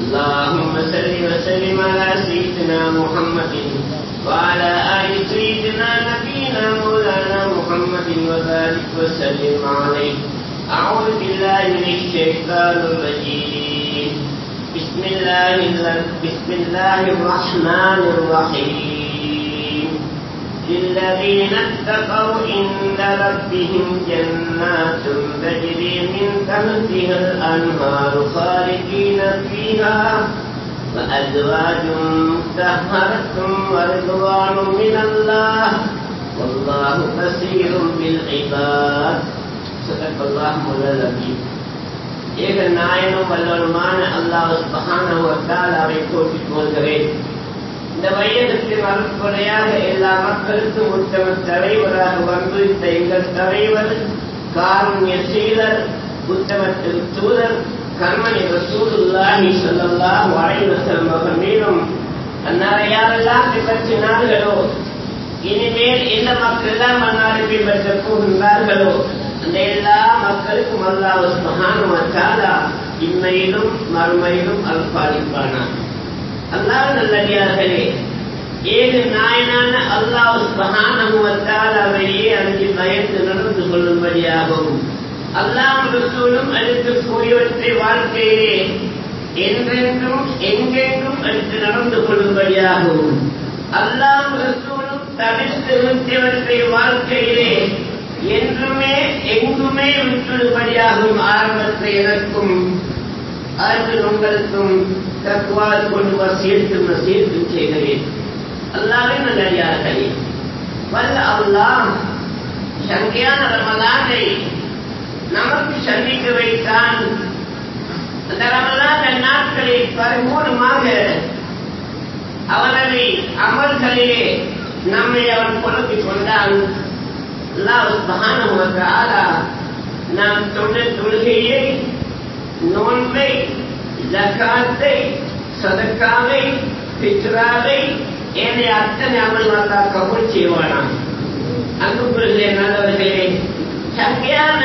اللهم صل وسلم على سيدنا محمد وعلى آل سيدنا نبينا مولانا محمد وبارك وسلم عليه. أعوذ بالله من الشيطان الرجيم. بسم الله بسم الله الرحمن الرحيم. للذين اتقوا عند ربهم جنات تجري من تحتها الأنهار خالدين فيها، وأزواج مطهرة ورضوان من الله، والله بصير بالعباد. صدق الله مولانا ایک نائن و ملمان اللہ سبحانہ و تعالیٰ میں کوشش کرے۔ இந்த வையகத்தில் அருட்கொடையாக எல்லா மக்களுக்கும் உத்தம தலைவராக வந்து இந்த எங்கள் தலைவர் காரண்ய சீலர் உத்தமத்தில் தூதர் கண்மணி ரசூலுல்லாஹி ஸல்லல்லாஹு அலைஹி வஸல்லம் அவர்கள் மீதும் அன்னாரை யாரெல்லாம் பின்பற்றினார்களோ இனிமேல் எந்த மக்கள் எல்லாம் அன்னாரை பின்பற்றப் போகின்றார்களோ அந்த எல்லா மக்களுக்கும் அல்லாஹ் சுபஹானஹு வ தஆலா இம்மையிலும் மறுமையிலும் அல்பாளிப்பானான் அல்லாஹ் நல்லடியார்களே ஏழு நாயனான அல்லாஹ் சுபஹானஹு வ பயந்து நடந்து கொள்ளும்படியாகவும் அல்லாஹ் ரசூலும் அடுத்து கூறியவற்றை வாழ்க்கையிலே என்றென்றும் எங்கெங்கும் அடுத்து நடந்து கொள்ளும்படியாகவும் அல்லாஹ் ரசூலும் தவிர்த்து நிறுத்தியவற்றை வாழ்க்கையிலே என்றுமே எங்குமே விட்டுடும்படியாகவும் ஆரம்பத்தை எனக்கும் அவர்கள் உங்களுக்கும் தக்குவாது கொண்டு வா சேர்த்து சேர்த்து செய்கிறேன் அல்லாவே நல்லடியார்களே. வல்ல அல்லாஹ் சங்கையான ரமலானை நமக்கு சந்திக்க வைத்தான். அந்த ரமலான் நாட்களை பரிபூர்ணமாக அவனது அமல்களிலே நம்மை அவன் கொடுத்துக் கொண்டான். நாம் தொண்ட தொழுகையை நோன்பை ஜக்காத்தை சதக்காவை பித்ராவை ஏனைய அத்தனை அமல் அல்லா கபூல் செய்வானாம் அன்புக்குள்ளே நல்லவர்களே சங்கையான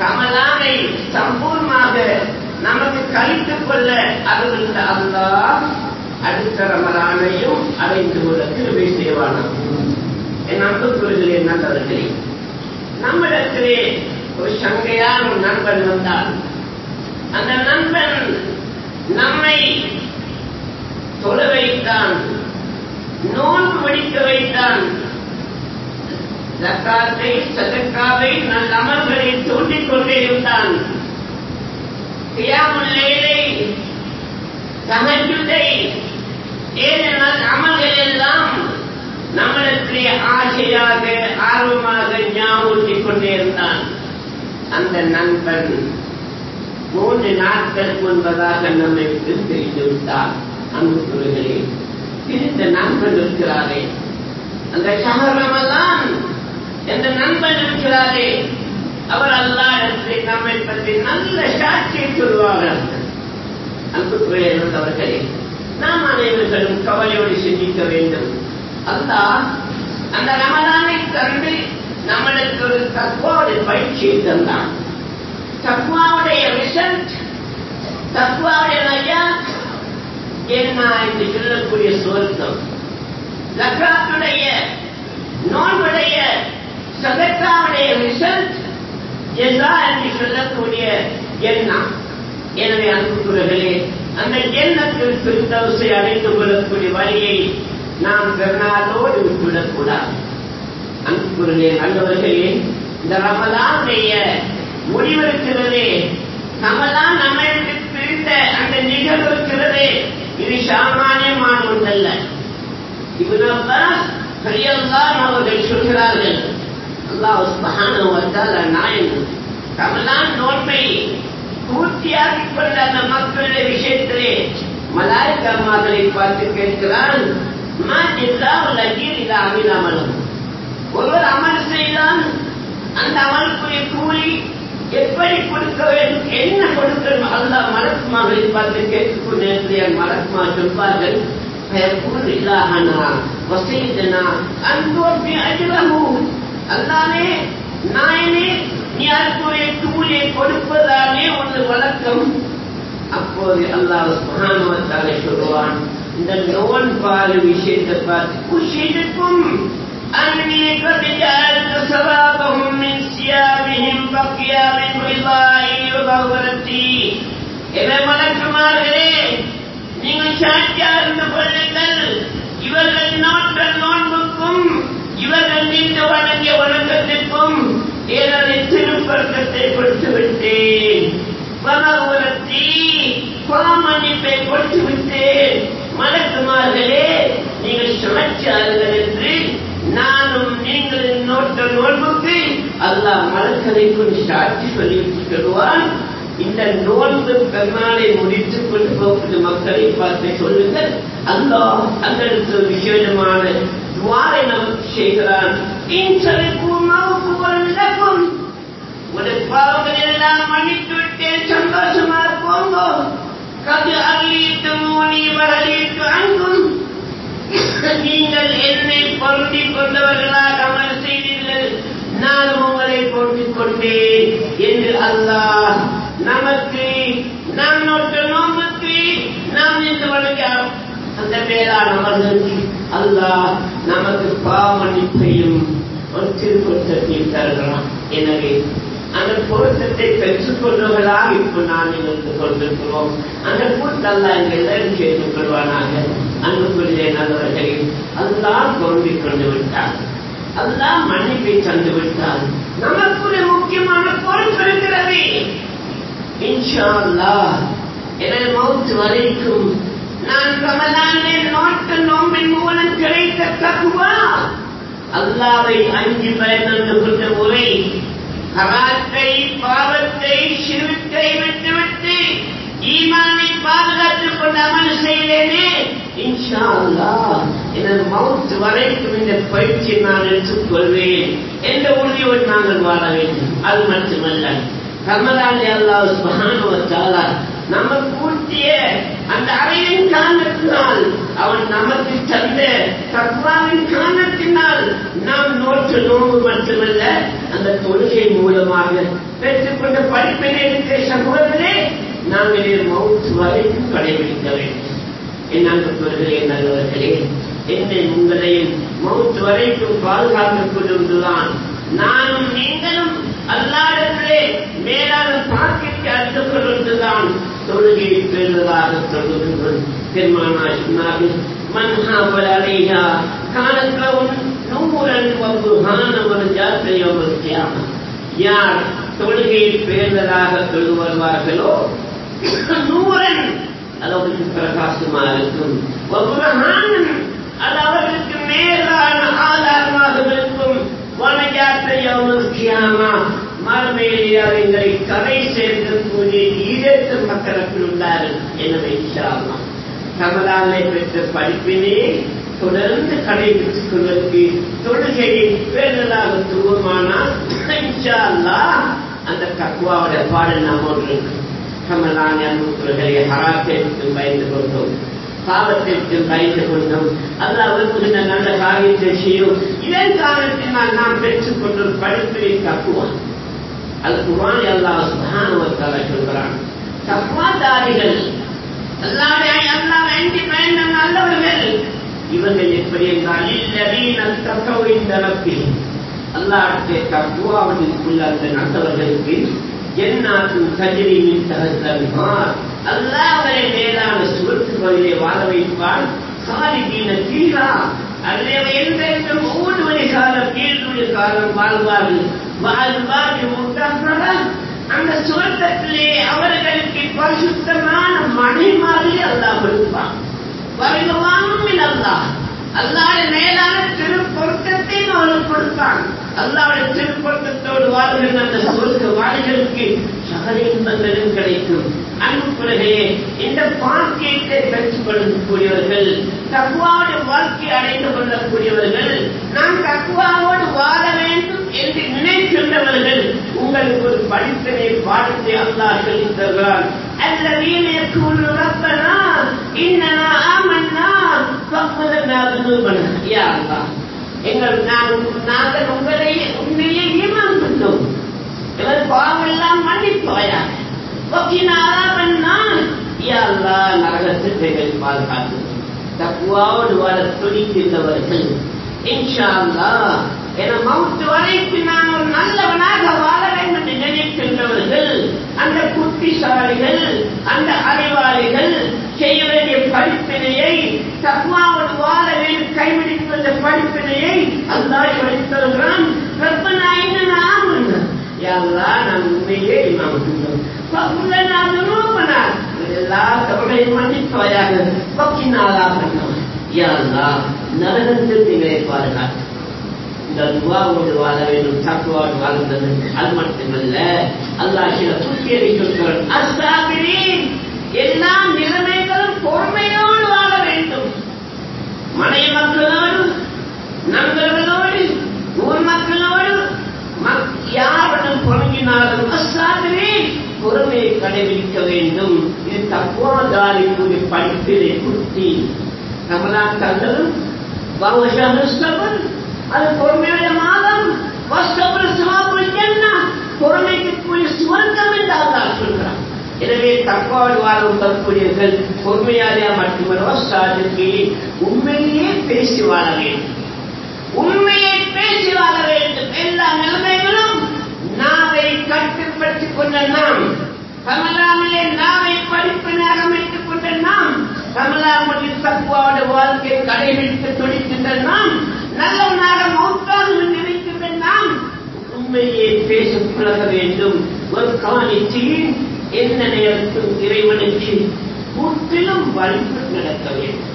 கமலானை சம்பூர்ணமாக நமக்கு கழித்துக் கொள்ள அருள் அல்லா அடுத்த ரமலானையும் அடைந்து கொள்ள திருவை செய்வானாம் என் அன்புக்குள்ளே நல்லவர்களே நம்மிடத்திலே ஒரு சங்கையான நண்பன் வந்தான் அந்த நண்பன் நம்மை தொழ வைத்தான் நோன்பு முடிக்க வைத்தான். ஜக்காத்தை சதக்காவை நல்ல அமல்களை தூண்டிக் கொண்டே இருந்தான். கியாமுல்லைலை சகஜுதை ஏழு அமல்கள் எல்லாம் நம்மளுக்கு ஆசையாக ஆர்வமாக ஞாபகத்திக் கொண்டே இருந்தான். அந்த நண்பன் மூன்று நாட்களுக்கு முன்பதாக நம்மை விட்டு பிரிந்து விட்டார் அன்புக்குறர்களே பிரிந்த நண்பன் இருக்கிறாரே. அந்த சகரமெல்லாம் எந்த நண்பன் இருக்கிறாரே. அவர் அல்லாடத்தை நம்மை பற்றி நல்ல சாட்சியை சொல்வார்கள் அன்புக்குரிய அவர்களே நாம் அனைவர்களும் கவலையோடு சிந்திக்க வேண்டும். அல்லா அந்த ரமலானை தந்து நம்மளுக்கு ஒரு தக்குவாவுடைய பயிற்சியை தந்தான். தக்குவாவுடைய ரிசல்ட் தக்குவாவுடைய நஜாத் என்ன என்று சொல்லக்கூடிய சுவர்க்கம் லக்ராத்துடைய நோன்புடைய சதத்தாவுடைய ரிசல்ட் ஜெசா என்று சொல்லக்கூடிய எண்ணம் எனவே அன்புக்குறர்களே அந்த எண்ணத்தில் பிரித்தவசை அடைந்து கொள்ளக்கூடிய வழியை நாம் பெருநாளோடு விட்டுவிடக்கூடாது. அன்புக்குறலே நல்லவர்களே இந்த ரமலானுடைய முடிவெடுக்கிறதே. நம்மதான் நம்மை விட்டு பிரிந்த அந்த நிகழ்வு இருக்கிறது. இது சாமானியமான ஒன்றல்ல. இவனெல்லாம் பெரியல்லாம் அவர்கள் சொல்கிறார்கள் அல்லாஹ் சுபஹானஹு வ நாயன் ரமலான் நோன்பை பூர்த்தியாக்கிக் கொண்ட அந்த மக்களுடைய விஷயத்திலே மலாய் மலக்கமாதலை பார்த்து கேட்கிறான் மா அமில் ஒருவர் அமல் செய்தான் அந்த அமலுக்குரிய கூலி எப்படி கொடுக்க வேண்டும் என்ன கொடுக்கணும் அல்லா மலக்குமாக இருப்பார்கள் கேட்டுக்கொண்ட என் மலக்குமா சொல்வார்கள். பெயர்கூர் இல்லாகனா வசீதனா அன்போர்பி அஜிலமும் அல்லானே நாயனே நீ அற்புடைய கூலியை கொடுப்பதாலே ஒரு வழக்கம். அப்போது அல்லாஹ் சுகானவத்தாலே சொல்லுவான் இந்த நோன் பாரு விஷயத்தை பார்த்து குஷிக்கும் அன்னியை கதையாருக்கு சவாபகம் மின்சியா பில்லாஹி வகவரத்தி என மலக்குமார்களே நீங்கள் சாட்சியா இருந்து கொள்ளுங்கள் இவர்கள் நாட்டல் நோன்புக்கும் இவர்கள் நீண்டு வழங்கிய வணக்கத்திற்கும் எனது திருப்பர்க்கத்தை கொடுத்துவிட்டேன் வகவரத்தி பாமன்னிப்பை கொடுத்துவிட்டேன் மலக்குமார்களே நீங்கள் சுழற்சியாளர்கள் என்று நானும் நீங்களின் நோட்ட நோன்புக்கு அல்லாஹ் மலக்கதை கொண்டு சாட்சி சொல்லிவிட்டு சொல்லுவான் இந்த நோன்பு பெருமாளை முடித்துக் கொண்டு போகுது மக்களை பார்த்து சொல்லுங்கள். அல்லாஹ் அந்த இடத்துல விசேஷமான துவாரை நமக்கு செய்கிறான். இன்சலிக்கும் உடைய பாவங்கள் எல்லாம் மன்னித்து விட்டேன். சந்தோஷமா போங்க. கது அள்ளிட்டு மூனி வரலிட்டு அங்கும். நீங்கள் என்னை பொருந்திக் கொண்டவர்களாக அமல் செய்தீர்கள் நான் உங்களை பொருந்திக் கொண்டேன் என்று அல்லாஹ். நமக்கு நாம் நோட்ட நோம்புக்கு நாம் இந்த வணக்கம் அந்த மேலான அமர்களுக்கு அல்லாஹ் நமக்கு பாவமன்னிப்பையும் ஒரு திருப்பொருத்தத்தையும் தருகிறான். எனவே அந்த பொருத்தத்தை பெற்றுக் கொண்டவர்களாக இப்ப நான் இருந்து கொண்டிருக்கிறோம். அந்த கூட்டல்ல எங்கள் எல்லாரும் சேர்த்துக் கொள்வானாக அன்புக்குரிய நல்லவர்களை அதுதான் பொருந்திக் கொண்டு விட்டார் அதுதான் மன்னிப்பை தந்து விட்டான் நமக்கு ஒரு முக்கியமான பொறுப்பு இருக்கிறது. இன்ஷா அல்லாஹ் எனது மௌத்து வரைக்கும் நான் ரமலானை நோட்டு நோம்பின் மூலம் கிடைத்த தக்குவா அல்லாவை அஞ்சு பயனந்து கொண்ட முறை கராத்தை பாவத்தை சிறுத்தை விட்டுவிட்டு ஈமானை பாதுகாத்துக் கொண்டு அமல் செய்தேனே. இன்ஷா மவுத் வரைக்கும் இந்த பயிற்சி நான் எடுத்துக்கொள்வேன் என்ற உறுதியோடு நாங்கள் வாழ வேண்டும். அது மட்டுமல்ல ரமலான் அல்லாஹ் சுபஹானுவத்தாலா நம்ம கூட்டிய அந்த அறையின் காரணத்தினால் அவன் நமக்கு தந்த தத்வாவின் காரணத்தினால் நாம் நோற்று நோம்பு மட்டுமல்ல அந்த தொழுகை மூலமாக பெற்றுக்கொண்ட படிப்பினை இருக்கிற சமூகத்திலே நாங்கள் மவுத் வரைக்கும் கடைபிடிக்க வேண்டும். என் அன்புக்குவர்களே நல்லவர்களே என்னை உங்களையும் மவுத்து வரைக்கும் பாதுகாத்துக் கொண்டிருந்துதான் நானும் நீங்களும் அல்லாடத்திலே மேலான பாக்கிற்கு அடுத்துக் கொண்டிருந்துதான் தொழுகையை பெறுவதாக சொல்லுகிறோம் பெருமானா சொன்னார்கள் மன்ஹாபல் அலைஹா காலக்கவும் நூறன் வகுஹான ஒரு ஜாத்திரையோம் யார் தொழுகையை பேர்ந்ததாக தொழு வருவார்களோ நூறன் அது பிரகாசமா இருக்கும் வகுஹானன் அது அவர்களுக்கு மேலான ஆதாரமாக இருக்கும் மறுமையிலே அவங்களை கரை சேர்க்கக்கூடிய ஈரத்து மக்களுக்கு உள்ளார்கள் எனவே கமலாலை பெற்ற படிப்பினை தொடர்ந்து கடைபிடித்துக் கொள்வதற்கு தொழுகையை பேரலாக துருவமானால் அந்த கக்குவாவோட பாடல் நாம் ஒன்று கமலான அன்புக்குறகளை ஹராத்திற்கு பயந்து கொண்டோம் பாவத்திற்கு பயந்து கொண்டோம். அல்ல விரும்புகின்ற நல்ல காரியத்தை செய்யும் இதன் காரணத்தினால் நாம் பெற்றுக் கொண்ட படிப்பினை தக்குவா. அது குரான் அல்லாஹ் சுபானுவத்தால சொல்கிறான். தப்புவாதாரிகள் அல்லாவுடைய அல்லா வேண்டி பயந்த நல்லவர்கள் இவர்கள் எப்படி என்றால் இல்லவீன தக்கவு இந்த நப்பி அல்லாஹ்வுடைய தக்குவாவுக்குள்ள அந்த நல்லவர்களுக்கு ஜன்னாத்தும் கஜரியின் தகத்தன்மார் அல்லாவரை மேலான மேலான சுவர்க்குகளிலே வாழ வைப்பான் சாலிதீன கீழா. அதிலே என்றென்றும் ஊடுவழி காலம் கீழ்வழி காலம் வாழ்வார்கள். வாழ்வார்கள் முட்டப்பட அந்த சுவர்க்கத்திலே அவர்களுக்கு பரிசுத்தமான மனை மாதிரி அல்லாஹ் கொடுப்பான். வருகவானும் அல்லாஹ். மேலான திருப்பொருத்தத்தை அவனுக்கு கொடுத்தான் அல்லாவுடைய திருப்பொருத்தத்தோடு வாழ்கிற அந்த சுவர்க்க வாழ்களுக்கு சகல இன்பங்களும் கிடைக்கும் அன்புக்குறகையே இந்த பாக்கியத்தை பெற்றுக் தக்குவாவோடு வாழ்க்கை அடைந்து கொள்ளக்கூடியவர்கள் நான் தக்குவாவோடு வாழ வேண்டும் என்று நினைக்கின்றவர்கள் உங்களுக்கு ஒரு படிப்பினை பாடத்தை அல்லாஹ் சொல்லித் தருகிறார் الذين يقولون ربنا إننا آمنا فاغفر لنا ذنوبنا يا الله எங்கள் நான் நாங்கள் நரகத்துக்கு பாதுகாத்து தக்குவாவோடு வாழ துடிக்கின்றவர்கள் இன்ஷா அல்லா என மவுத்து வரைக்கு நான் ஒரு நல்லவனாக வாழ வேண்டும் என்று நினைக்கின்றவர்கள் அந்த புத்திசாலிகள் அந்த அறிவாளிகள் செய்ய வேண்டிய படிப்பினையை தக்குவாவோடு வாழ வேண்டும் கைவிடித்து வந்த படிப்பினையை அல்லாஹ் படித்தவர்களான் ரப்பனா என்ன ஆமன்னா யாரா நான் உண்மையே நான் فَقُلْنَا ذُنُوبَنَا எல்லா தவறையும் மன்னிப்பாயாக பக்கினாலா பண்ணோம் யா அல்லாஹ் நரகத்தில் எங்களை பாதுகாத்து இந்த துவாவோடு வாழ வேண்டும் தக்குவாடு வாழ்ந்தது அது மட்டுமல்ல அல்லாஹ் சில புத்தியரை சொல்கிறான் அஸ்தாபிரீன் எல்லா நிலைமைகளும் பொறுமையோடு வாழ வேண்டும் மனை இருக்க வேண்டும். இது தக்குவாதாரிக்குரிய படிப்பிலே குட்டி ரமலான் தந்ததும் வவஷஹஸ்தபன் அது பொறுமையுடைய மாதம். வஸ்தபல் சுவாபுல் ஜன்னா பொறுமைக்கு சுவர்க்கம் என்று அல்லாஹ் சொல்கிறான். எனவே தப்பாடு வாழும் தற்புரியர்கள் பொறுமையாளியா மட்டுமல்ல வஸ்தாதுக்கு உண்மையிலேயே பேசி வாழ வேண்டும். உண்மையை பேசி வாழ வேண்டும். எல்லா நிலைமை நாவை கட்டுப்படுத்திக் கொண்ட நாம் கமலாமிலே நாவை படிப்பினாக அமைத்துக் கொண்ட நாம் கமலாமுடைய தப்புவோட வாழ்க்கையை கடைபிடித்து துடிக்கின்ற நாம் நல்லவனாக மௌத்தாக நினைக்கின்ற நாம் உண்மையை பேச பழக வேண்டும். ஒரு காணிச்சியில் என்ன நேரத்தும் இறைவனுக்கு முற்றிலும் வழிபட்டு நடக்க வேண்டும்.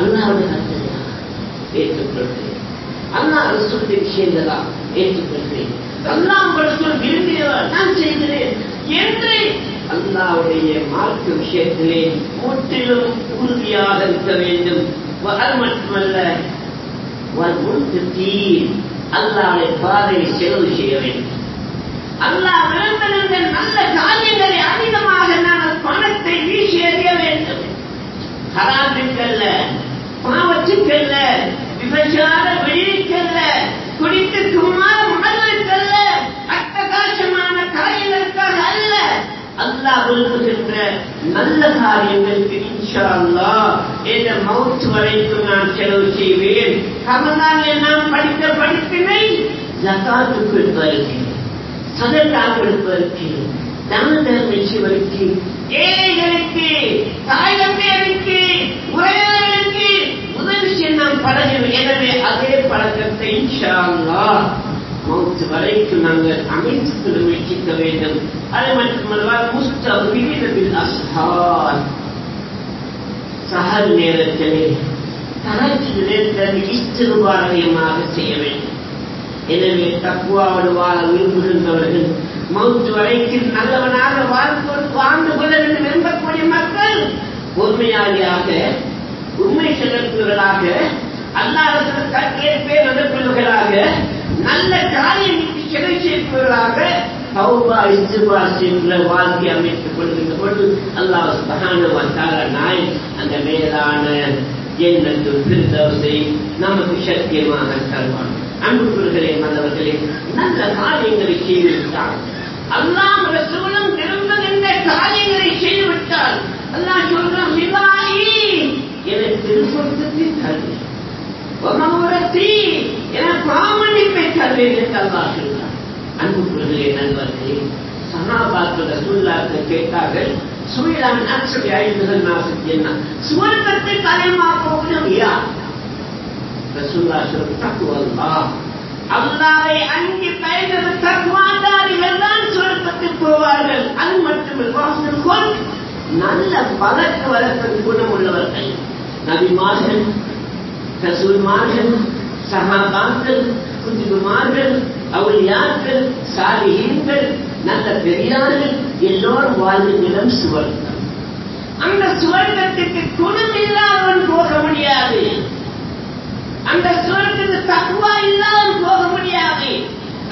அல்லாவுடைய கருத்தையா ஏற்றுக்கொள்கிறேன். அண்ணா அரசுடைய விஷயங்களா ஏற்றுக்கொள்கிறேன். அல்லாஹ் உங்களுக்கு விரும்பியவா நான் செய்கிறேன். என்று அல்லாவுடைய மார்க்க விஷயத்திலே முற்றிலும் உறுதியாக இருக்க வேண்டும். அது மட்டுமல்ல அல்லாவுடைய பாதையை செலவு செய்ய வேண்டும். அல்லாஹ் விரும்பின நல்ல காரியங்களை அதிகமாக நாங்கள் பணத்தை வீசி எறிய வேண்டும். ஹராத்துக்கல்ல பாவத்துக்கல்ல விபச்சார வெளியிற்கல்ல குடித்து குமார அல்லாஹ் விரும்புகின்ற நல்ல காரியங்களுக்கு இன்ஷா அல்லாஹ் என்ற மவுத் வரைக்கும் நான் செலவு செய்வேன். கமலாலே நாம் படித்த படிப்பினை ஜகாத்துக்கு கொடுப்பதற்கு சதக்கா கொடுப்பதற்கு தான தர்மம் செய்வதற்கு ஏழைகளுக்கு தாய் தந்தையருக்கு உறவினர்களுக்கு உதவி செய்ய நாம் பழகிறோம் எனவே அதே பழக்கத்தை இன்ஷா அல்லாஹ் மௌத்து வரைக்கும் நாங்கள் அமைத்துக் கொள்ள முயற்சிக்க வேண்டும். அது மட்டுமல்ல முஸ்தபில் அஸ்ஹார் சஹர் நேரத்திலே தனக்கு நேரத்தில் இஸ்திருபாரதியமாக செய்ய வேண்டும் எனவே தக்குவாவோடு வாழ விரும்புகின்றவர்கள் மௌத்து வரைக்கும் நல்லவனாக வாழ்ந்து வாழ்ந்து கொள்ள வேண்டும் விரும்பக்கூடிய மக்கள் பொறுமையாளியாக உண்மை செலுத்துவர்களாக அல்லாத கற்கேற்பே நடப்பவர்களாக நல்ல காரியங்களுக்கு சிறை சேர்ப்பவர்களாக தௌபா இஸ்திபாஸ் என்ற வாழ்க்கை அமைத்துக் கொள்கின்ற பொழுது அல்லாஹ் சுபஹான வந்தால நாய் அந்த மேலான எண்ணத்து பிரித்தவசை நமக்கு சத்தியமாக தருவான் அன்புக்குள்களே மன்னவர்களே நல்ல காரியங்களை செய்துவிட்டார் அல்லாம் ரசூலம் விரும்புகின்ற காரியங்களை செய்துவிட்டால் அல்லாஹ் சொல்றான் சிவாயி என திருப்பத்தை தருவேன் எனக்கு என பாமன்னிப்பை தருவேன் என்று அல்லாஹ் அன்புக்குரிய நண்பர்களே சகாபாக்கள் ரசூல்லாக்கு கேட்டார்கள் சுயிலான் அக்ஷரி ஐந்துகள் நாசம் என்ன சுவர்க்கத்தை தலைமா யார்? ரசூல்லா சொல்லும் தக்குவல்லா அல்லாவை அங்கி பயந்தது தக்குவாதாரிகள் தான் சுவர்க்கத்தில் போவார்கள். அது மட்டுமில்லை நல்ல பழக்க வழக்க குணம் உள்ளவர்கள் நபிமார்கள் ரசூல்மார்கள் சகாபாக்கள் குதிகுமார்கள் அவளியாக்கள் சாலிஹீன்கள் நல்ல பெரியார்கள் எல்லோரும் வாழ்ந்துகளும் சுவர்க்கம். அந்த சுவர்க்கத்துக்கு குணம் இல்லாமல் போக முடியாது. அந்த சுவர்க்கத்துக்கு தக்குவா இல்லாமல் போக முடியாது.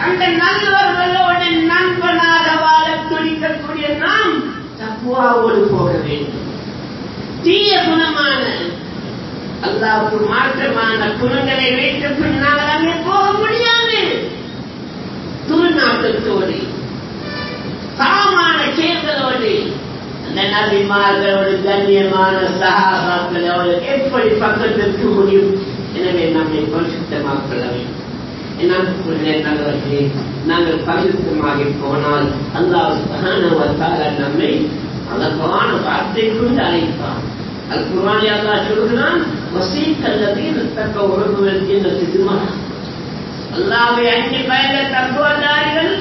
அந்த நல்லவர்களோட நண்பனாக வாழ துடிக்கக்கூடிய நாம் தக்குவாவோடு போக வேண்டும். தீய குணமான அல்லாவுக்கு மாற்றமான குணங்களை வைத்த பின்னால் அங்கே போக முடியாது துர்நாட்டத்தோடு சாமான செயல்களோடு அந்த நபிமார்களோடு கண்ணியமான சகாபாக்களோடு எப்படி பக்கத்திற்கு முடியும்? எனவே நம்மை பரிசுத்தமாக கொள்ள வேண்டும் நல்லவர்களே நாங்கள் பரிசுத்தமாகி போனால் அல்லாஹ் நம்மை அழகான வார்த்தை கொண்டு அழைப்பான். அது குரானி அல்லா சொல்கிறான் வசீக்கல்லதீன் தக்க உறவுகள் என்ன சிதுமா அல்லாவை அஞ்சு பயந்த தத்துவதாரிகள்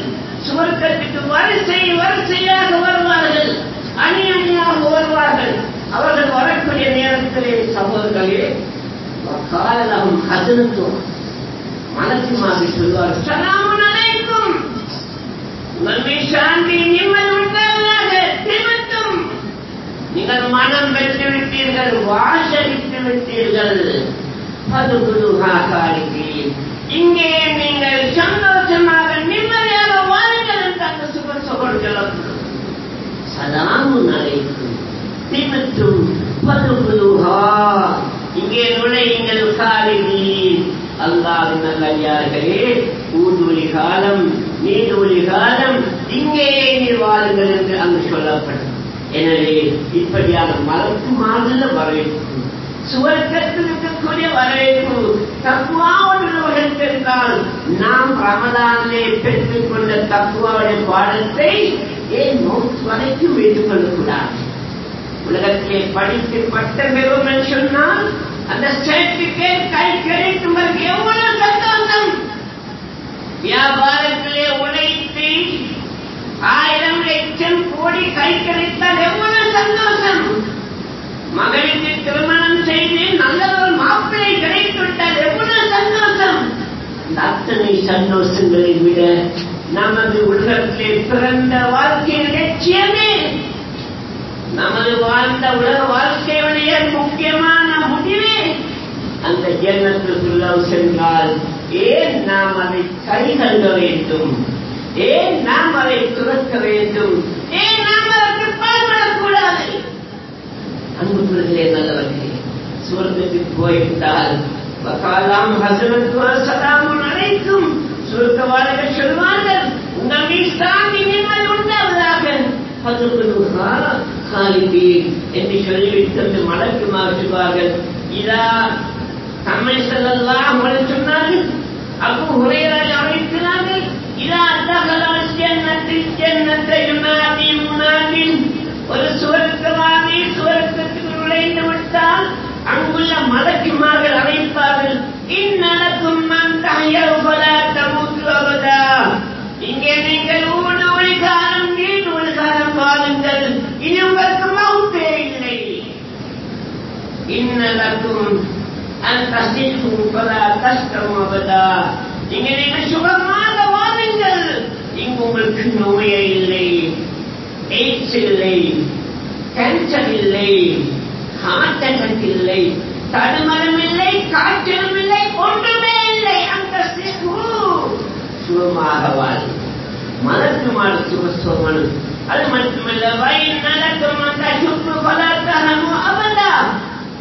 சுவர்க்கத்துக்கு வரிசை வரிசையாக வருவார்கள். அணி அணியாக வருவார்கள் அவர்கள் வரக்கூடிய நேரத்திலே சகோதரர்களே காலகம் ஹசனத்துவம் மாதிரி சொல்வார் சலாமுன் அலைக்கும். நன்மை சாந்தி நிம்மதி உண்டாவதாக திமத்தும் நீங்கள் மனம் பெற்று விட்டீர்கள். வாசலித்து விட்டீர்கள் பதுகுலுகாக்காரிக்கிறீர் இங்கே நீங்கள் சந்தோஷமாக நிம்மதியாக வாருங்கள் என்று அந்த சுப சொகர்கள் சலாமுன் அலைக்கும் திமத்தும் பதுகுலுகா இங்கே நுழையுங்கள் காரிகிறீர் அல்லாவின் நல்லடியார்களே ஊதொலி காலம் நீடொலி காலம் இங்கேயே நீர் வாருங்கள் என்று அங்கு சொல்லப்படும். எனவே இப்படியான மலர்க்கு மாறுல வரவேற்பு சுவர்க்கத்தில் இருக்கக்கூடிய வரவேற்பு தக்குவாவுடன் என்றால் நாம் ரமதானிலே பெற்றுக் கொண்ட தக்குவாவுடைய பாடத்தை ஏன் மௌத் வரைக்கும் வைத்துக் கொள்ளக்கூடாது? உலகத்திலே படித்து பட்டம் பெறுவோம் என்று சொன்னால் அந்த ஸ்டேட்டுக்கே கை கிடைக்கும் எவ்வளவு சந்தோஷம் வியாபாரத்திலே உழைத்து ஆயிரம் லட்சம் கோடி கை கிடைத்தால் எவ்வளவு சந்தோஷம்? மகளுக்கு திருமணம் செய்து நல்ல ஒரு மாப்பிள்ளை கிடைத்துவிட்டால் எவ்வளவு சந்தோஷம். இந்த அத்தனை சந்தோஷங்களை விட நமது உலகத்திலே பிறந்த வாழ்க்கை லட்சியமே. நமது வாழ்ந்த உலக வாழ்க்கையுடைய முக்கியமான முடிவே. அந்த ஜன்னத்துக்குள்ள சென்றால் ஏன் நாம் அதை கைகல்ல வேண்டும்? ஏன் நாம் அதை துறக்க வேண்டும்? ஏன் நாம் அதற்கு பயன்படக்கூடாது அன்புக்குள்ளே நல்லவர்களே சுவர்க்கத்துக்கு போய்விட்டால் வக்காலாம் ஹசனத்துவ சலாமும் அனைத்தும் சுருக்கவாளர்கள் சொல்வார்கள் உங்கள் மீசாமி நிம்மதி உண்டாவதாக காலிபீர் என்று சொல்லிவிட்டு மலக்குமார் சொல்வார்கள் இதா தம்மை செல்லலாம் சொன்னார்கள் அபு ஹுரையரால் அறிவிக்கிறார்கள் இதா தகலால் ஜன்னத்தில் ஜன்னத்தை யுனாதி முனாதின் ஒரு சுவர்க்கவாதி சுவர்க்கத்துக்கு நுழைந்து விட்டால் அங்குள்ள மலக்குமார்கள் அழைப்பார்கள் இந்நடக்கும் மன் தகையவல தமுத்து அவதா இங்கே நீங்கள் ஊடு ஒளிகாலம் நீண்டு ஒளிகாலம் வாழுங்கள். இனி உங்களுக்கு மவுத்தே இல்லை. இன்னலக்கும் அந்த சிக்கும் பல கஷ்டம் அவதா இங்கே நீங்கள் சுகமாக வாழுங்கள். இங்கு உங்களுக்கு நோயே இல்லை. எய்ட்ஸ் இல்லை. கேன்சர் இல்லை. ஹார்ட் இல்லை. தடுமரம் இல்லை காய்ச்சலும் இல்லை ஒன்றுமே இல்லை. அந்த சிசு சுகமாக வாழும். மலக்கு மாடு சுகசோமனும் அது மட்டுமல்ல வயல் நடக்கும் அந்த சுற்று பதார்த்தமோ அவதா.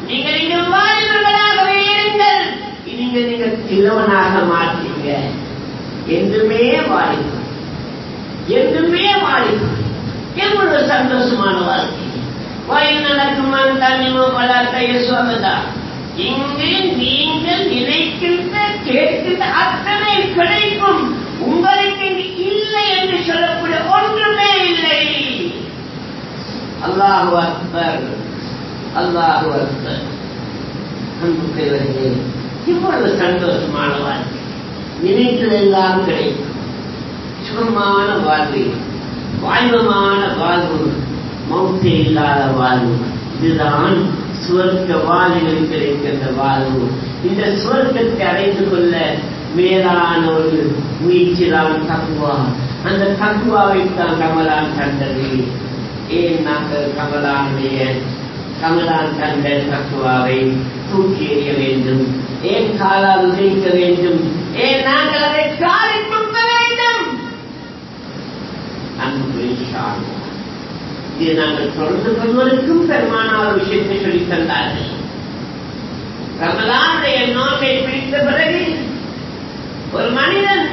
நீங்கள் இங்கு வாழ்வர்களாகவே இருங்கள். இனிங்க நீங்கள் கிழவனாக மாற்றீங்க என்றுமே வாழும் என்றுமே வாழும் எவ்வளவு சந்தோஷமான வாழ்க்கை வயல் நடக்கும் தன்னிமோ பலாத்தைய சுவதா இங்கு நீங்கள் நினைக்கின்ற கேட்கின்ற அத்தனை கிடைக்கும் உங்களுக்கு இல்லை என்று சொல்லக்கூடிய ஒன்றுமே இல்லை. அல்லாஹு அக்பர் அல்லாஹு அக்பர். அன்புக்குரியவர்களே இவ்வளவு சந்தோஷமான வாழ்க்கை நினைத்ததெல்லாம் கிடைக்கும். சுகமான வாழ்வு வாழ்வமான வாழ்வு மௌத்தே இல்லாத வாழ்வு. இதுதான் சுவர்க்க வாழ்வில் கிடைக்கின்ற வாழ்வு. இந்த சுவர்க்கத்தை அடைந்து கொள்ள மேலான ஒரு முயற்சி தான் தக்குவா. அந்த தக்குவாவை தான் ரமலான் கண்டது. ஏன் நாங்கள் கமலானுடைய கமலான் கண்ட தக்குவாவை தூக்கி எறிய வேண்டும்? ஏன் காலால் உதைக்க வேண்டும்? ஏன் நாங்கள் அதை காலை வேண்டும்? அன்பு இன்ஷால்லா. இது நாங்கள் தொடர்ந்து கொள்வதற்கும் பெருமானார் விஷயத்தை சொல்லித் தந்தார்கள். ரமலானுடைய நோக்கை பிடித்த பிறகு ஒரு மனிதன்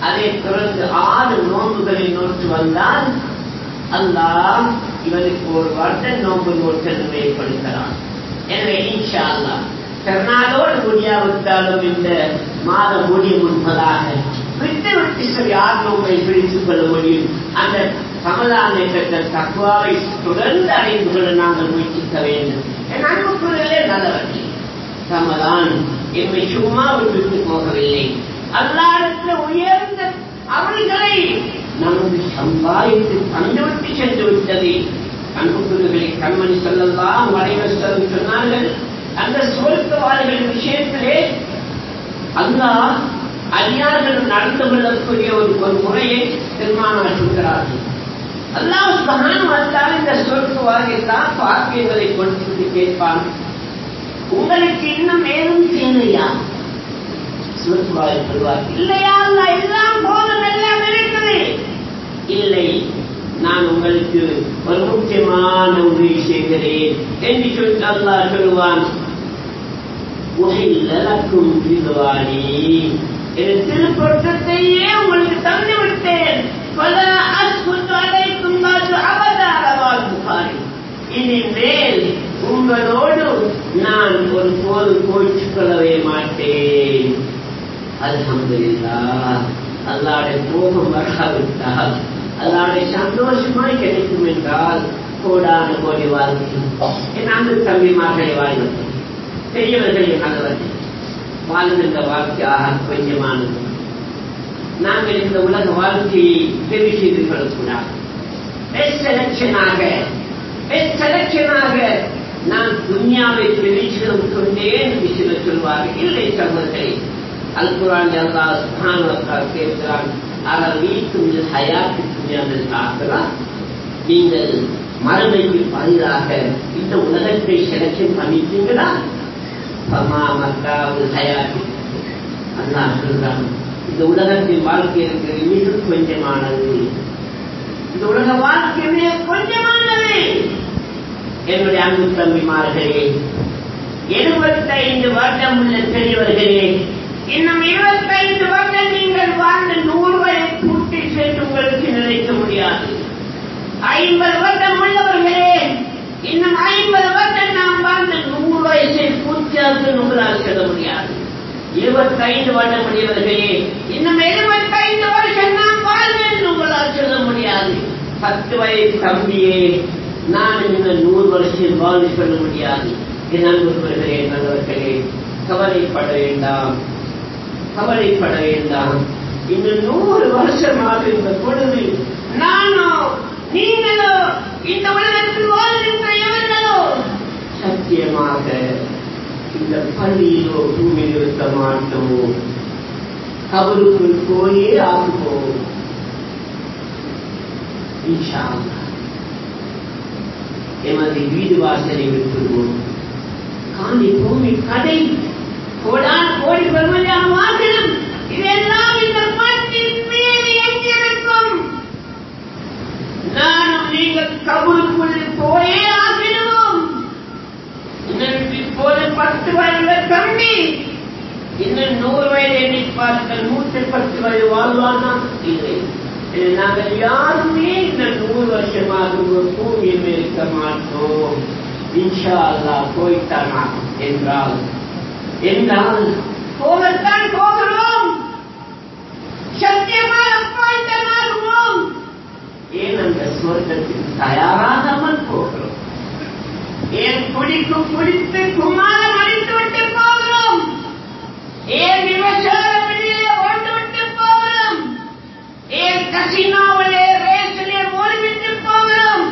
அதை தொடர்ந்து ஆறு நோன்புகளை நோற்று வந்தால் அல்லாஹ் இவனுக்கு ஒரு வருடம் நோன்பு நோட்டல் ஏற்படுத்தலாம் எனவே இன்ஷா அல்லா கருணாலோடு முடியாவிட்டாலும் இந்த மாதம் முடியும் முன்பதாக விட்டு விட்டு சரி ஆறு நோன்பை பிடித்துக் கொள்ள முடியும். அந்த சமதான பெற்ற தக்குவாவை தொடர்ந்து அறிந்து கொள்ள நாங்கள் முயற்சிக்க வேண்டும். என் அன்புக்குள்ளே நல்லவர்கள் சமதான். என்னை சும்மா விட்டு போகவில்லை. அல்லாடத்தில் உயர்ந்த அவர்களை நமது சம்பாதித்து தந்துவிட்டு சென்று விட்டது. அன்புக்குள்ளுகளை கண்மணி சொல்லலாம் வரைவசம் சொன்னார்கள். அந்த சொருக்கவாதிகளின் விஷயத்திலே அல்லாஹ் அடியார்கள் நடந்து கொள்ளக்கூடிய ஒரு ஒரு முறையை திருமணம் சொல்கிறார்கள். அல்லாஹ் சுபஹானஹு வ தஆலா இந்த சொர்க்கவாதி எல்லாம் பாக்கியங்களை கொடுத்து கேட்பான். உங்களுக்கு இன்னும் மேலும் தேவையா? சொர்க்கவாதி சொல்வார் இல்லையா அல்ல எல்லாம் போதும் எல்லாம் இருக்குது. இல்லை நான் உங்களுக்கு ஒரு முக்கியமான உதவி செய்கிறேன் என்று சொல்லி அல்லாஹ் சொல்லுவான். உகையிலக்கும் இதுவானி என் திருப்பொருத்தத்தையே உங்களுக்கு அல்ஹம்துலில்லா அல்லாடைய கோபம் வராவிட்டால் அல்லாடைய சந்தோஷமாய் கிடைக்கும் என்றால் கோடான கோடி வாழ்க்கையும் என் அன்பு தம்பிமார்களை வாழ்வது பெரியவர்களே நல்லவர்கள் வாழ்கின்ற வாழ்க்கையாக கொஞ்சமானது. நாங்கள் இந்த உலக வாழ்க்கையை தெரிவு செய்து கொள்ளக்கூடாது. பெஸ்ட் செலக்ஷனாக பெஸ்ட் செலக்ஷனாக நான் துன்யாவை தெரிவிச்சு கொண்டேன் என்று சிலர் சொல்வார்கள். இல்லை சகோதரி அல்குரான் குரான் அல்லாஹ் சுப்ஹானஹு வ தஆலா கேட்கிறான் அரவீக்கும் இல் ஹயாத்தி துன்யாவில் ஆகிறா நீங்கள் மறுமைக்கு பதிலாக இந்த உலகத்தை செலக்ஷன் பண்ணிட்டீங்களா? சமா மக்காவது ஹயாத்து. அல்லாஹ் சொல்றான் இந்த உலகத்தின் வாழ்க்கை இருக்கிறது மிக கொஞ்சமானது. இந்த உலக வாழ்க்கை கொஞ்சமானது. என்னுடைய அன்பு தம்பிமார்களே எழுபத்தைந்து வருடம் உள்ள பெரியவர்களே இன்னும் இருபத்தைந்து வருடம் நீங்கள் வாழ்ந்து நூறு வரை கூட்டி சென்று உங்களுக்கு நினைக்க முடியாது. ஐம்பது வருடம் உள்ளவர்களே இன்னும் ஐம்பது வருடம் நாம் வாழ்ந்து நூறு வயசை பூர்த்தியாக உங்களால் செல்ல முடியாது. இருபத்தைந்து வருடம் உடையவர்களே இன்னும் எழுபத்தைந்து வருஷம் நாம் வாழ்வேன் உங்களால் சொல்ல முடியாது. பத்து வயது தம்பியே நான் இன்னும் நூறு வருஷம் வாழ்ந்து சொல்ல முடியாது. என் அன்புகளே நல்லவர்களே கவலைப்பட வேண்டாம். கவலைப்பட வேண்டாம் இன்னும் நூறு வருஷமாக இந்த கொடுமை நானோ நீங்களோ இந்த உலகத்தில் வாழ்கின்ற எவர்களோ? சத்தியமாக இந்த பள்ளியிலோ பூமி நிறுத்த மாட்டோம்? கபருக்குள் போயே ஆகுவோம் எமது வீடு வாசலை விட்டுவோம் காணி பூமி கடை கோடான கோடி பெருமையான வாசனம் இதெல்லாம் இந்த இந்த என்றால் போகத்தான் போகிறோம் சத்தியமாக போய்த்தான் ஆகுவோம் ஏன் அந்த சுவர்க்கத்துக்கு தயாராகாமல் போகிறோம் ஏன் குடிக்கும் குடித்து குமாரம் அடித்து விட்டு போகிறோம்? ஏன் விபச்சார வெளியிலே ஓட்டு விட்டு போகிறோம்? ஏன் கசினோவிலே ரேசிலே ஓடிவிட்டு போகிறோம்?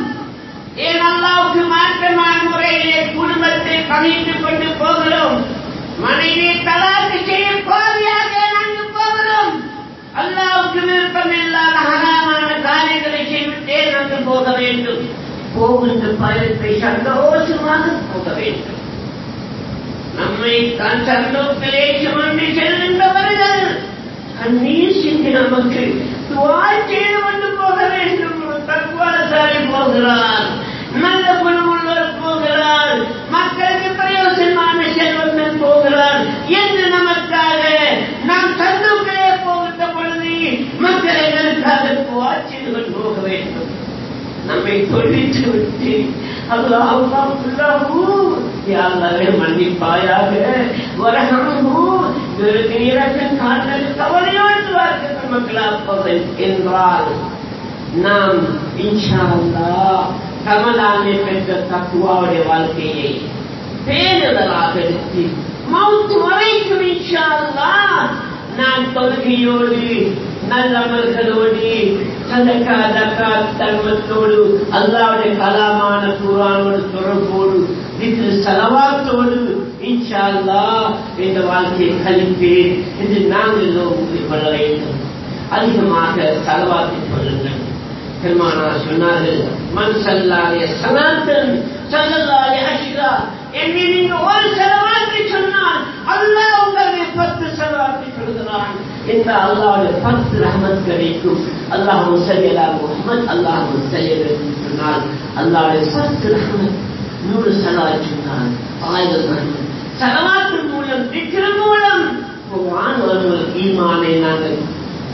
ஏன் அல்லாவுக்கு மாற்றமான முறையிலே குடும்பத்தை பகிர்ந்து கொண்டு போகிறோம்? மனைவி தலாக்கு செய்ய பாவியாக நாங்கள் போகிறோம் அல்லாவுக்கு அல்லாவுக்கு விருப்பம் இல்லாத ஹராமான காரியங்களை செய்விட்டே நடந்து போக வேண்டும் போகின்ற பயணத்தை சந்தோஷமாக போக வேண்டும் நம்மை தான் சந்தோஷத்திலே சுமந்து செல்கின்றவர்கள் கண்ணீர் சிந்தி நமக்கு துவா செய்து கொண்டு போக வேண்டும் தக்குவாசாரி போகிறார் நல்ல குணமுள்ளவர் போகிறார் மக்களுக்கு பிரயோசனமான செல்வந்தன் போகிறார் என்று நமக்காக நாம் சந்தோக்கிலே போகின்ற பொழுது மக்கள் எங்களுக்காக துவா செய்து கொண்டு போக வேண்டும். நம்மை தொழித்து விட்டு அல்லாஹே மன்னிப்பாயாக. வரகமு இவருக்கு இறக்கம் காட்டல் கவலையோடு வாழ்க்கை மக்களாப்பவன் என்றால் நாம் இன்ஷா அல்லாஹ் கமலானை பெற்ற தக்குவாவுடைய வாழ்க்கையை பேருதலாக எடுத்து மவுத்து வரைக்கும் இன்ஷா நான் தொழுகையோடு நல்லமல்களோடு சதக்கா தக்காத் தர்மத்தோடு அல்லாவுடைய கலாமான குரானோடு தொடர்போடு திரு செலவாத்தோடு இன்ஷா அல்லாஹ் இந்த வாழ்க்கையை கழிப்பேன் என்று நாங்கள் எல்லோரும் கொள்ள வேண்டும். அதிகமாக செலவாக்கிக் கொள்ளுங்கள். பெருமானா சொன்னார்கள் மண் சல்லாரிய சனாத்தன் சல்லல்லாரிய அஷிரா என்னை நீங்க ஒரு செலவாத்தை சொன்னால் அல்லாஹ் உங்களை பத்து செலவாத்தை சொல்கிறான் இந்த அல்லாவுடைய பத்து ரஹமத் கிடைக்கும் அல்லாஹ் முசல்லியலா முகமது அல்லாஹ் முசல்லியல் சொன்னால் அல்லாவுடைய பத்து ரஹமத் நூறு செலவாய் சொன்னால் ஆயிரம் ரஹமத் செலவாத்தின் மூலம் திக்கிற மூலம் குர்ஆன் ஒரு ஈமானை நாங்கள்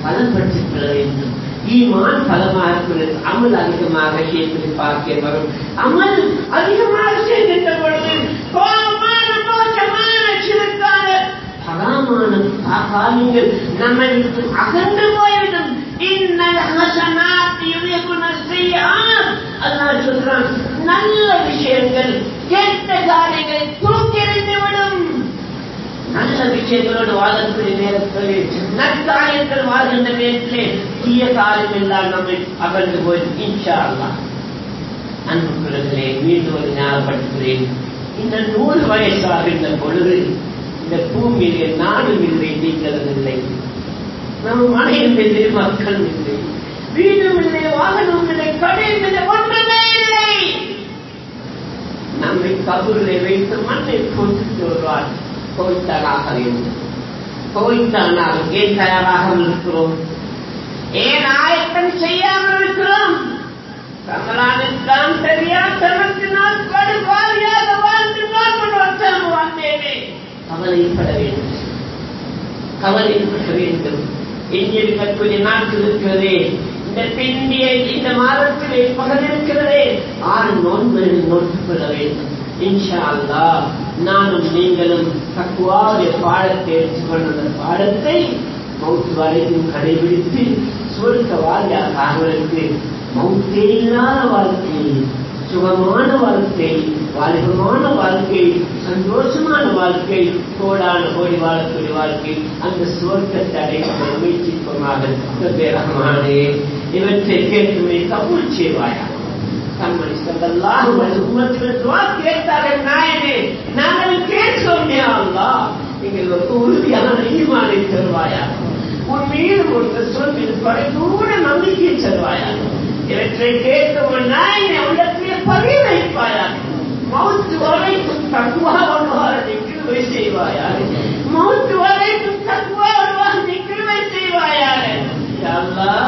பலப்படுத்திக் கொள்ள வேண்டும் ஈமான் பலமாக இருக்கிறது அமல் அதிகமாக செய்து பார்க்க வரும் அமல் அதிகமாக செய்கின்ற பொழுது கோபமான மோசமான சிறுக்கான ஹராமான காரியங்கள் நம்மை விட்டு அகன்று போய்விடும் இன்னல் ஹசனாத் யுரிகுன ஸய்யிஆத் அல்லாஹ் சொல்றான் நல்ல விஷயங்கள் கெட்ட காரியங்களை தூக்கி எறிந்துவிடும் நல்ல விஷயங்களோடு வாழக்கூடிய நேரத்தில் நற்காரியங்கள் வாழ்கின்ற நேரத்திலே தீய காரியம் எல்லாம் நம்மை அகழ்ந்து போய் இன்ஷா அல்லா அன்புக்குள்ளே மீண்டும் ஒரு ஞாபகப்படுத்துகிறேன். இந்த நூறு வயசாகின்ற பொழுது இந்த பூமியிலே நாடும் இல்லை நீங்களும் இல்லை. நம் மனையும் இல்லை மக்கள் இல்லை. வீடும் இல்லை வாகனம் இல்லை கடையும் இல்லை ஒன்றுமே இல்லை. நம்மை கபூரிலே வைத்து மண்ணை கொண்டு வருவார்கள். கோய்த்தானாக வேண்டும் கோய்த்தானாக ஏன் தயாராக இருக்கிறோம்? ஏன் ஆயத்தம் செய்யாமல் இருக்கிறோம்? ரமலானுக்கான் தெரியா தனத்தினால் படுபாதியாக வாழ்ந்துதான் நோன்பு வச்சாம வாழ்ந்தேனே. கவலைப்பட வேண்டும். கவலைப்பட வேண்டும். எங்கிருக்கக்கூடிய நாட்கள் இருக்கிறதே. இந்த பிந்திய இந்த மாதத்தில் பகல் இருக்கிறதே ஆறு நோன்பு நோன்பு கொள்ள வேண்டும். இன்ஷா அல்லா நானும் நீங்களும் தக்குவாவுடைய பாடத்தை எடுத்துக்கொண்ட பாடத்தை மவுத்து வரைக்கும் கடைபிடித்து சுருக்க வாழ்க்கையாக ஆகுவதற்கு மவுத்தே இல்லாத வாழ்க்கை சுகமான வாழ்க்கை வாலிபமான வாழ்க்கை சந்தோஷமான வாழ்க்கை கோடான கோடி வாழக்கூடிய வாழ்க்கை அந்த சுவர்க்கத்தை அடைக்க முயற்சிப்பமாக இவற்றை கேட்டுமே கபூல் செய்வாயா கண்மணி சல்லல்லாஹு அலைஹி உம்மத்தில் துஆ கேட்டார்கள் நாயனே நாங்கள் கேட்கிறோம் யா அல்லாஹ் எங்களுக்கு உறுதியான ஈமானை தருவாயா உன் மீது ஒரு சொல்லில் படைக்கூட நம்பிக்கை தருவாயா இவற்றை கேட்கும் நாயனை உள்ளத்திலே பதிய வைப்பாயா மவுத்து வரைக்கும் தக்குவா ஒன்றுவாரனை கிருவை செய்வாயாக மவுத்து வரைக்கும் தக்குவா ஒன்றுவாரனை கிருவை செய்வாயாக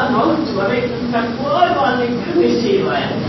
மவுத்து வரைக்கும் தக்குவா ஒன்றுவாரனை கிருவை செய்வாயாக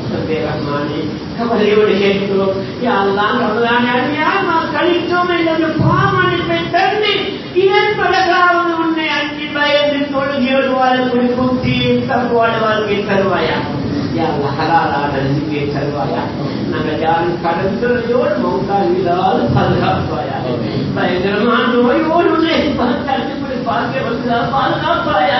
பயங்கரமான நோய் ஓடுவதை பாதுகாப்பாயா